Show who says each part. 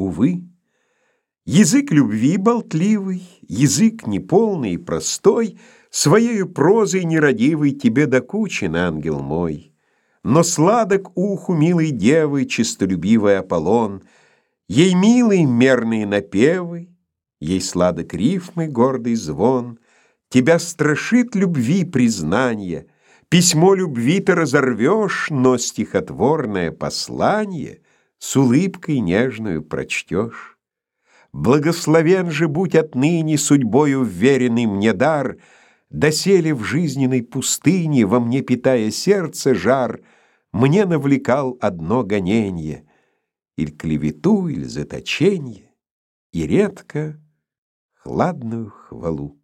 Speaker 1: Увы, язык любви болтливый, Язык неполный и простой, Своею прозой нерадивой Тебе докучен, ангел мой. Но сладок уху милой девы Чистолюбивый Аполлон, Ей милые мерные напевы, Ей сладок рифмы гордый звон, Тебя страшит любви признание, Письмо любви ты разорвешь, Но стихотворное послание С улыбкой нежную прочтешь. Благословен же будь отныне Судьбою вверенный мне дар, Доселе в жизненной пустыне, Во мне питая сердце жар, Мне навлекал одно гоненье, Иль клевету, иль заточенье, И редко хладную хвалу.